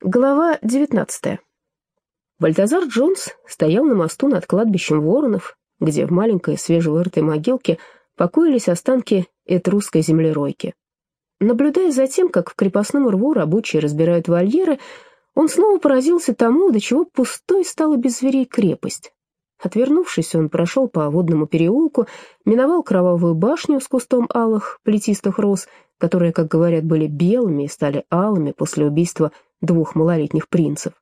Глава 19. Бальтазар Джонс стоял на мосту над кладбищем воронов, где в маленькой свежевырытой могилке покоились останки этрусской землеройки. Наблюдая за тем, как в крепостном рву рабочие разбирают вольеры, он снова поразился тому, до чего пустой стала без зверей крепость. Отвернувшись, он прошел по водному переулку, миновал кровавую башню с кустом алых плетистых роз, которые, как говорят, были белыми и стали алыми после убийства двух малолетних принцев.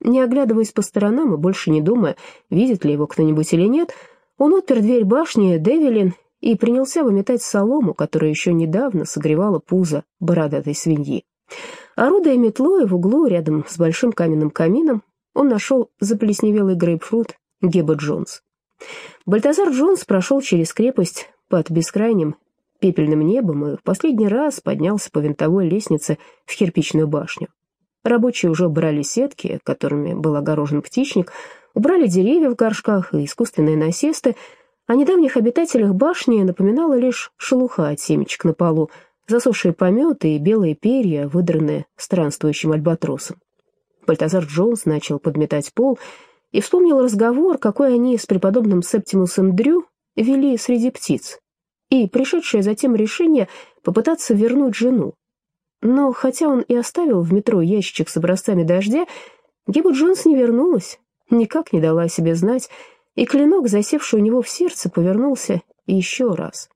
Не оглядываясь по сторонам и больше не думая, видит ли его кто-нибудь или нет, он отпер дверь башни Девилин и принялся выметать солому, которая еще недавно согревала пузо бородатой свиньи. Орудая метлой в углу рядом с большим каменным камином, он нашел заплесневелый грейпфрут Геба Джонс. Бальтазар Джонс прошел через крепость под бескрайним пепельным небом и в последний раз поднялся по винтовой лестнице в кирпичную башню. Рабочие уже убрали сетки, которыми был огорожен птичник, убрали деревья в горшках и искусственные насесты. О недавних обитателях башни напоминала лишь шелуха от семечек на полу, засохшие пометы и белые перья, выдранные странствующим альбатросом. Бальтазар Джонс начал подметать пол и вспомнил разговор, какой они с преподобным Септимусом Дрю вели среди птиц, и пришедшее затем решение попытаться вернуть жену, но хотя он и оставил в метро ящичек с образцами дождя, Геба Джонс не вернулась, никак не дала о себе знать, и клинок, засевший у него в сердце, повернулся еще раз.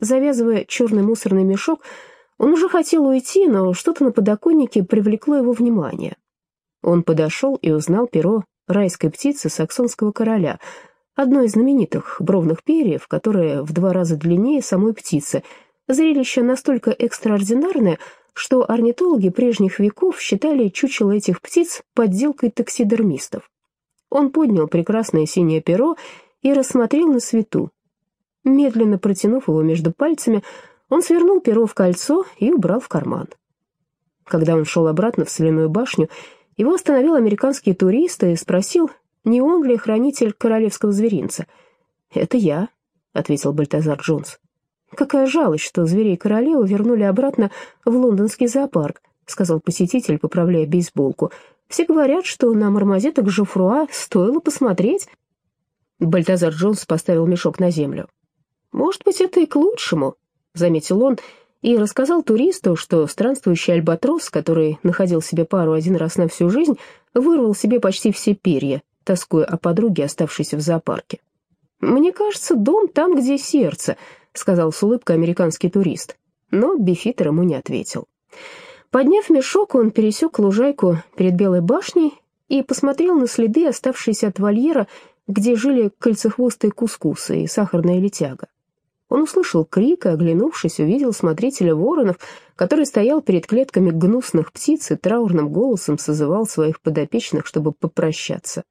Завязывая черный мусорный мешок, он уже хотел уйти, но что-то на подоконнике привлекло его внимание. Он подошел и узнал перо райской птицы саксонского короля, одной из знаменитых бровных перьев, которое в два раза длиннее самой птицы — Зрелище настолько экстраординарное, что орнитологи прежних веков считали чучело этих птиц подделкой таксидермистов. Он поднял прекрасное синее перо и рассмотрел на свету. Медленно протянув его между пальцами, он свернул перо в кольцо и убрал в карман. Когда он шел обратно в соляную башню, его остановил американский турист и спросил, не он ли хранитель королевского зверинца. «Это я», — ответил Бальтазар Джонс. «Какая жалость, что зверей королевы вернули обратно в лондонский зоопарк», сказал посетитель, поправляя бейсболку. «Все говорят, что на мармозеток Жофруа стоило посмотреть». Бальтазар Джонс поставил мешок на землю. «Может быть, это и к лучшему», — заметил он, и рассказал туристу, что странствующий альбатрос, который находил себе пару один раз на всю жизнь, вырвал себе почти все перья, тоскуя о подруге, оставшейся в зоопарке. «Мне кажется, дом там, где сердце», сказал с улыбкой американский турист. Но Бифитер ему не ответил. Подняв мешок, он пересек лужайку перед Белой башней и посмотрел на следы, оставшиеся от вольера, где жили кольцехвостые кускусы и сахарная летяга. Он услышал крик и, оглянувшись, увидел смотрителя воронов, который стоял перед клетками гнусных птиц и траурным голосом созывал своих подопечных, чтобы попрощаться.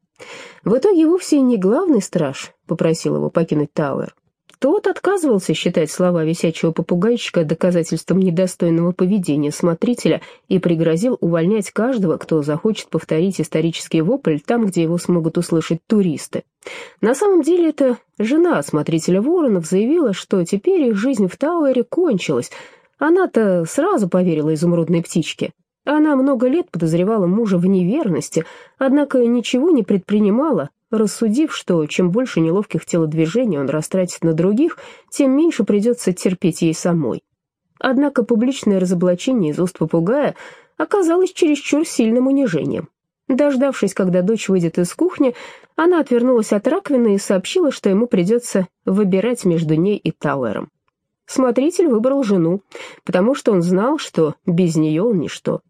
В итоге вовсе не главный страж попросил его покинуть Тауэр, тот отказывался считать слова висячего попугайчика доказательством недостойного поведения смотрителя и пригрозил увольнять каждого, кто захочет повторить исторический вопль там, где его смогут услышать туристы. На самом деле это жена смотрителя Воронов заявила, что теперь их жизнь в Тауэре кончилась. Она-то сразу поверила изумрудной птичке. Она много лет подозревала мужа в неверности, однако ничего не предпринимала, рассудив, что чем больше неловких телодвижений он растратит на других, тем меньше придется терпеть ей самой. Однако публичное разоблачение из уст попугая оказалось чересчур сильным унижением. Дождавшись, когда дочь выйдет из кухни, она отвернулась от раковины и сообщила, что ему придется выбирать между ней и Тауэром. Смотритель выбрал жену, потому что он знал, что без нее он ничто.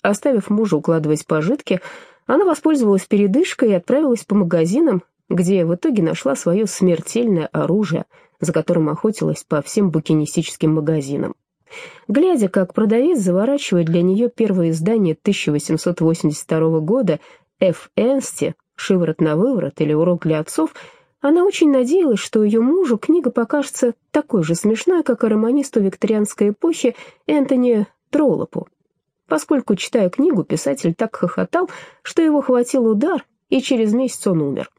Оставив мужа укладывать пожитки, она воспользовалась передышкой и отправилась по магазинам, где в итоге нашла свое смертельное оружие, за которым охотилась по всем букинистическим магазинам. Глядя, как продавец заворачивает для нее первое издание 1882 года «Ф. Энсти», «Шиворот на выворот» или «Урок для отцов», она очень надеялась, что ее мужу книга покажется такой же смешной, как и романисту викторианской эпохи Энтони Троллопу. Поскольку, читая книгу, писатель так хохотал, что его хватил удар, и через месяц он умер.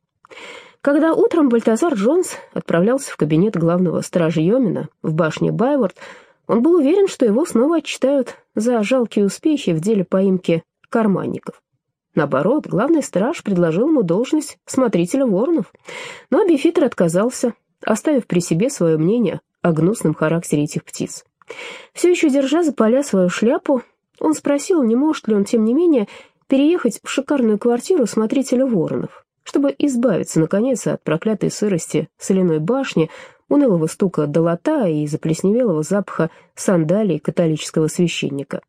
Когда утром Бальтазар Джонс отправлялся в кабинет главного стража Йомина в башне Байворд, он был уверен, что его снова отчитают за жалкие успехи в деле поимки карманников. Наоборот, главный страж предложил ему должность смотрителя воронов, но Бифитр отказался, оставив при себе свое мнение о гнусном характере этих птиц. Все еще держа за поля свою шляпу, он спросил, не может ли он, тем не менее, переехать в шикарную квартиру смотрителя воронов, чтобы избавиться, наконец, от проклятой сырости соляной башни, унылого стука долота и заплесневелого запаха сандалий католического священника.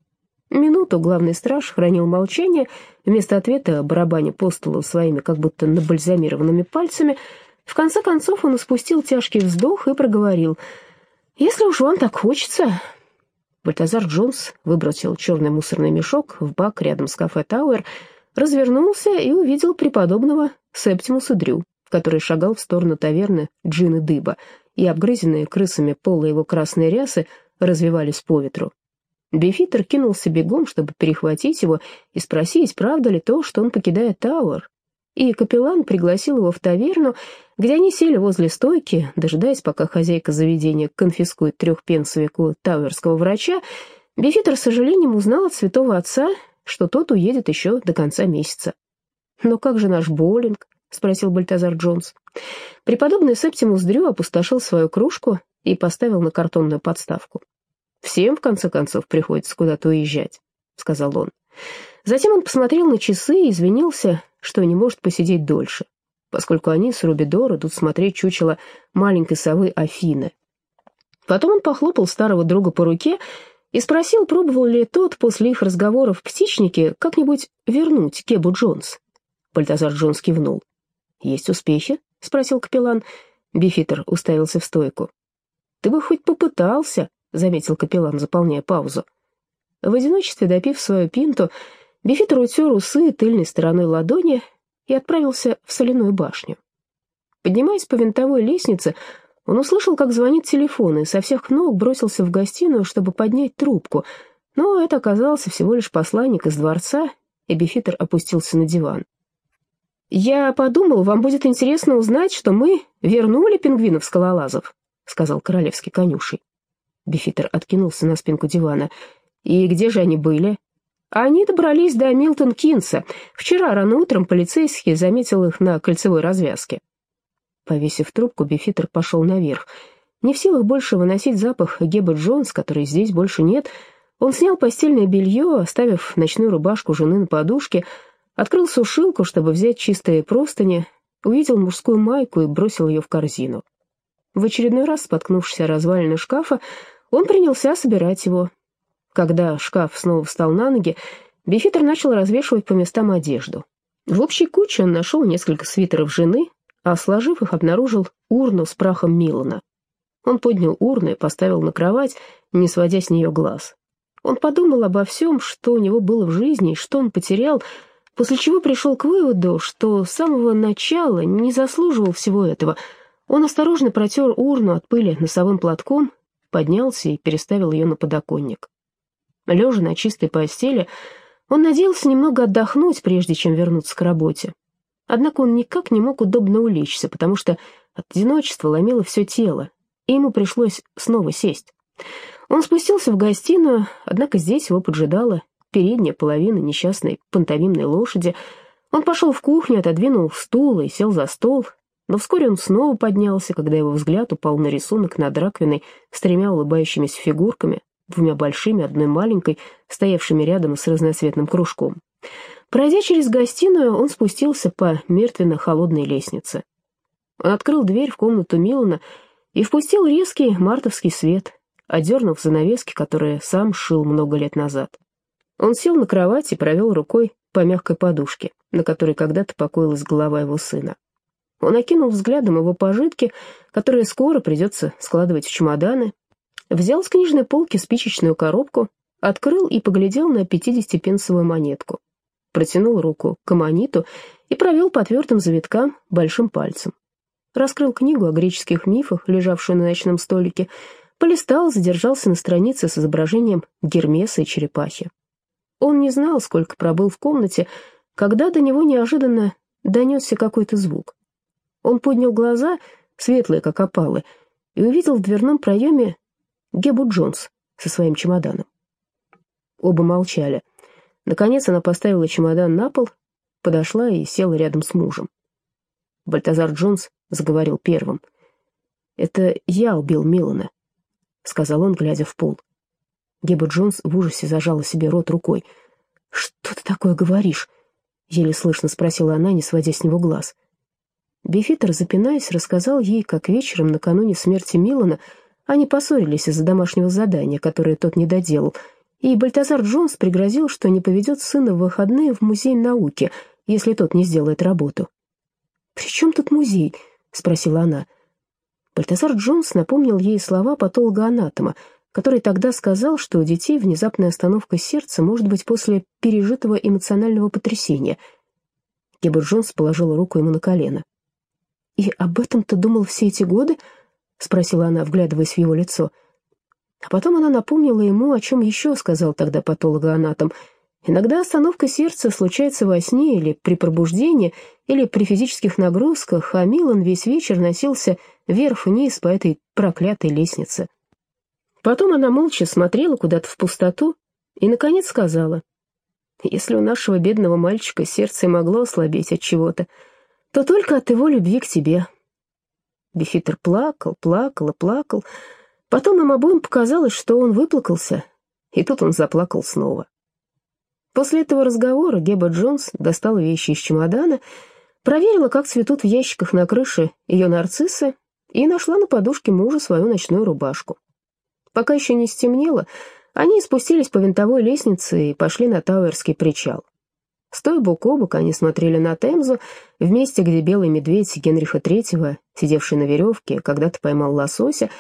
Минуту главный страж хранил молчание, вместо ответа барабаня по столу своими как будто набальзамированными пальцами. В конце концов он испустил тяжкий вздох и проговорил «Если уж вам так хочется...» Бальтазар Джонс выбросил черный мусорный мешок в бак рядом с кафе «Тауэр», развернулся и увидел преподобного Септимуса Дрю, который шагал в сторону таверны Джин и Дыба, и обгрызенные крысами полы его красной рясы развевались по ветру. Бифитер кинулся бегом, чтобы перехватить его и спросить, правда ли то, что он покидает Тауэр. И капеллан пригласил его в таверну, где они сели возле стойки, дожидаясь, пока хозяйка заведения конфискует трехпенсовик у тауэрского врача, Бифитер с сожалением узнал от святого отца, что тот уедет еще до конца месяца. «Но как же наш боулинг?» — спросил Бальтазар Джонс. Преподобный Септимус Дрю опустошил свою кружку и поставил на картонную подставку. Всем, в конце концов, приходится куда-то уезжать», — сказал он. Затем он посмотрел на часы и извинился, что не может посидеть дольше, поскольку они с Рубидор идут смотреть чучело маленькой совы Афины. Потом он похлопал старого друга по руке и спросил, пробовал ли тот после их разговоров в птичнике как-нибудь вернуть Кебу Джонс. Бальтазар Джонс кивнул. «Есть успехи?» — спросил капеллан. Бифитер уставился в стойку. «Ты бы хоть попытался», заметил капеллан, заполняя паузу. В одиночестве, допив свою пинту, Бифитер утер усы тыльной стороной ладони и отправился в соляную башню. Поднимаясь по винтовой лестнице, он услышал, как звонит телефон, и со всех ног бросился в гостиную, чтобы поднять трубку, но это оказался всего лишь посланник из дворца, и Бифитер опустился на диван. «Я подумал, вам будет интересно узнать, что мы вернули пингвинов-скалолазов», — сказал королевский конюшей. Бифитер откинулся на спинку дивана. «И где же они были?» «Они добрались до Милтон-Кинса. Вчера рано утром полицейский заметил их на кольцевой развязке». Повесив трубку, Бифитер пошел наверх. Не в силах больше выносить запах Геба Джонс, который здесь больше нет, он снял постельное белье, оставив ночную рубашку жены на подушке, открыл сушилку, чтобы взять чистые простыни, увидел мужскую майку и бросил ее в корзину. В очередной раз, споткнувшись о развалины шкафа, он принялся собирать его. Когда шкаф снова встал на ноги, Бифитер начал развешивать по местам одежду. В общей куче он нашел несколько свитеров жены, а, сложив их, обнаружил урну с прахом Милана. Он поднял урну и поставил на кровать, не сводя с нее глаз. Он подумал обо всем, что у него было в жизни и что он потерял, после чего пришел к выводу, что с самого начала не заслуживал всего этого. Он осторожно протер урну от пыли носовым платком поднялся и переставил ее на подоконник. Лежа на чистой постели, он надеялся немного отдохнуть, прежде чем вернуться к работе. Однако он никак не мог удобно улечься, потому что от одиночества ломило все тело, и ему пришлось снова сесть. Он спустился в гостиную, однако здесь его поджидала передняя половина несчастной пантомимной лошади. Он пошел в кухню, отодвинул стул и сел за стол, но вскоре он снова поднялся, когда его взгляд упал на рисунок над раковиной с тремя улыбающимися фигурками, двумя большими, одной маленькой, стоявшими рядом с разноцветным кружком. Пройдя через гостиную, он спустился по мертвенно-холодной лестнице. Он открыл дверь в комнату Милана и впустил резкий мартовский свет, одернув занавески, которые сам шил много лет назад. Он сел на кровать и провел рукой по мягкой подушке, на которой когда-то покоилась голова его сына. Он окинул взглядом его пожитки, которые скоро придется складывать в чемоданы, взял с книжной полки спичечную коробку, открыл и поглядел на пятидесятипенсовую монетку, протянул руку к аммониту и провел по твердым завиткам большим пальцем. Раскрыл книгу о греческих мифах, лежавшую на ночном столике, полистал, задержался на странице с изображением Гермеса и черепахи. Он не знал, сколько пробыл в комнате, когда до него неожиданно донесся какой-то звук. Он поднял глаза, светлые, как опалы, и увидел в дверном проеме Гебу Джонс со своим чемоданом. Оба молчали. Наконец она поставила чемодан на пол, подошла и села рядом с мужем. Бальтазар Джонс заговорил первым. «Это я убил Милана», — сказал он, глядя в пол. Геба Джонс в ужасе зажала себе рот рукой. «Что ты такое говоришь?» — еле слышно спросила она, не сводя с него глаз. Бифитер, запинаясь, рассказал ей, как вечером накануне смерти Милана они поссорились из-за домашнего задания, которое тот не доделал, и Бальтазар Джонс пригрозил, что не поведет сына в выходные в музей науки, если тот не сделает работу. «При чем тут музей?» — спросила она. Бальтазар Джонс напомнил ей слова патолога-анатома, который тогда сказал, что у детей внезапная остановка сердца может быть после пережитого эмоционального потрясения. Гебер Джонс положила руку ему на колено. «И об этом ты думал все эти годы?» — спросила она, вглядываясь в его лицо. А потом она напомнила ему, о чем еще сказал тогда патологоанатом — Иногда остановка сердца случается во сне или при пробуждении, или при физических нагрузках, а Милан весь вечер носился вверх-вниз по этой проклятой лестнице. Потом она молча смотрела куда-то в пустоту и, наконец, сказала, «Если у нашего бедного мальчика сердце могло ослабеть от чего-то, то только от его любви к тебе». Бифитер плакал, плакал и плакал. Потом им обоим показалось, что он выплакался, и тут он заплакал снова. После этого разговора Геба Джонс достала вещи из чемодана, проверила, как цветут в ящиках на крыше ее нарциссы, и нашла на подушке мужа свою ночную рубашку. Пока еще не стемнело, они спустились по винтовой лестнице и пошли на Тауэрский причал. Стоя бок о бок, они смотрели на Темзу, в месте, где белый медведь Генриха Третьего, сидевший на веревке, когда-то поймал лосося.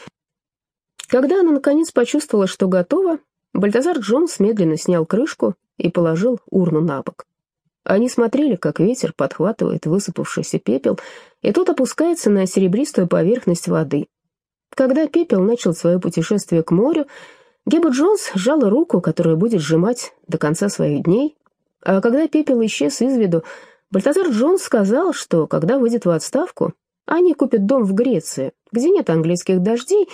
Когда она, наконец, почувствовала, что готова, Бальтазар Джонс медленно снял крышку и положил урну на бок. Они смотрели, как ветер подхватывает высыпавшийся пепел, и тот опускается на серебристую поверхность воды. Когда пепел начал свое путешествие к морю, Геба Джонс сжала руку, которую будет сжимать до конца своих дней, а когда пепел исчез из виду, Бальтазар Джонс сказал, что когда выйдет в отставку, они купят дом в Греции, где нет английских дождей,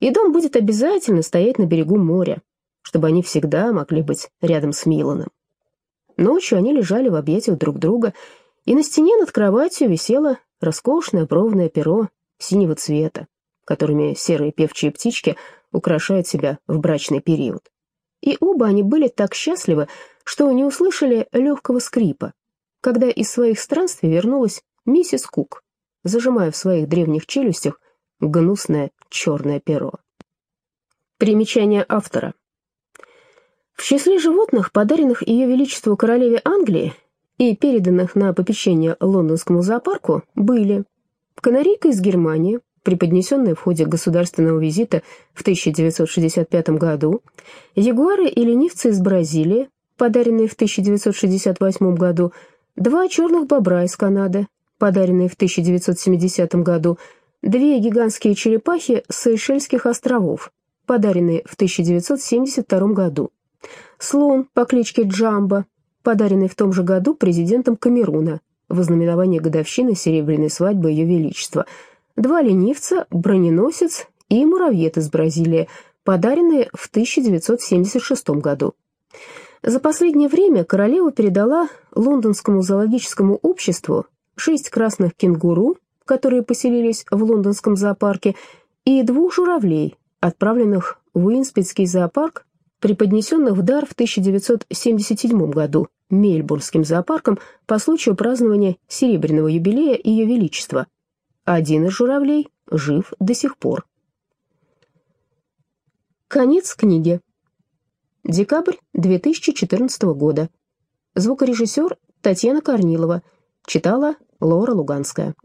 и дом будет обязательно стоять на берегу моря чтобы они всегда могли быть рядом с Миланом. Ночью они лежали в объятиях друг друга, и на стене над кроватью висело роскошное бровное перо синего цвета, которыми серые певчие птички украшают себя в брачный период. И оба они были так счастливы, что не услышали легкого скрипа, когда из своих странствий вернулась миссис Кук, зажимая в своих древних челюстях гнусное черное перо. Примечание автора. В числе животных, подаренных Ее Величеству Королеве Англии и переданных на попечение лондонскому зоопарку, были канарейка из Германии, преподнесенная в ходе государственного визита в 1965 году, ягуары и ленивцы из Бразилии, подаренные в 1968 году, два черных бобра из Канады, подаренные в 1970 году, две гигантские черепахи с Сейшельских островов, подаренные в 1972 году слон по кличке Джамба, подаренный в том же году президентом Камеруна в ознаменование годовщины серебряной свадьбы Ее Величества, два ленивца, броненосец и муравьед из Бразилии, подаренные в 1976 году. За последнее время королева передала лондонскому зоологическому обществу шесть красных кенгуру, которые поселились в лондонском зоопарке, и двух журавлей, отправленных в Уинспетский зоопарк преподнесенных в дар в 1977 году Мельбурнским зоопарком по случаю празднования серебряного юбилея Ее Величества. Один из журавлей жив до сих пор. Конец книги. Декабрь 2014 года. Звукорежиссер Татьяна Корнилова. Читала Лора Луганская.